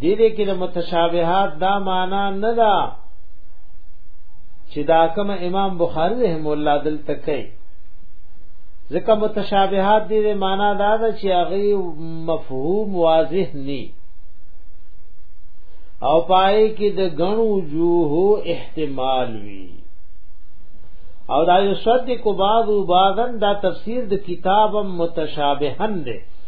دې دې کې د متشابهات دا معنا نه ده چې دا کوم امام بخاری رحم الله دل تکي ځکه متشابهات دې معنا دا ده چې هغه مفهوم واضح ني او پای کې د غنو جوه احتمال وي او دا یو صدق بعض بعضن دا تفسیر د کتابم متشابهن ده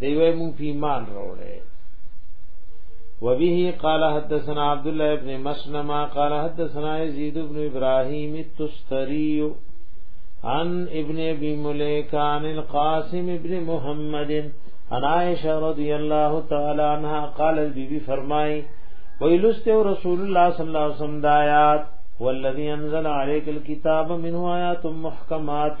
دیوی مون فی ایمان روڑے وبه قال حدثنا عبد الله بن مسلم قال حدثنا يزيد بن ابراهيم التستري عن ابن ابي مليك عن القاسم ابن محمد عن عائشة رضي الله تعالى عنها قال البيبي فرمائي ويلست رسول الله صلى الله عليه وسلم دعيات والذي انزل عليك الكتاب منه آيات محكمات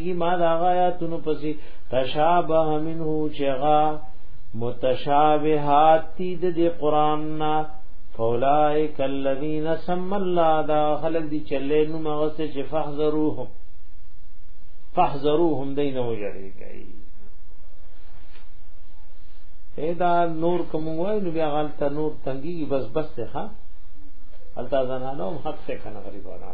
ما دا غایاتونو پسې تشابه منه چغا متشابهات دي د قران نا فولائک الذین سم الله دا خلق دي چلې نو مغسه چې فحذروهم فحذروهم دین وجری گئی ادا نور کوم وای نو بیا غلطه نور تنګي بس بس ته ها التا زنانو حق ته کنه غریبانو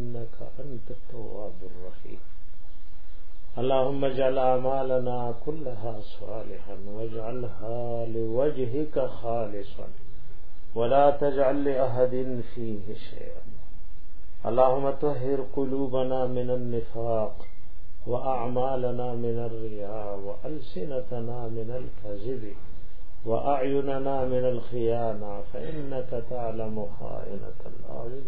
إنك أنت التواب الرحيم اللهم اجعل أعمالنا كلها صالحا واجعلها لوجهك خالصا ولا تجعل لأحد فيه شيئا اللهم طهر قلوبنا من النفاق وأعمالنا من الرياء وألسنتنا من الكذب وأعيننا من الخيانة فإنك تعلم خائنة الأعين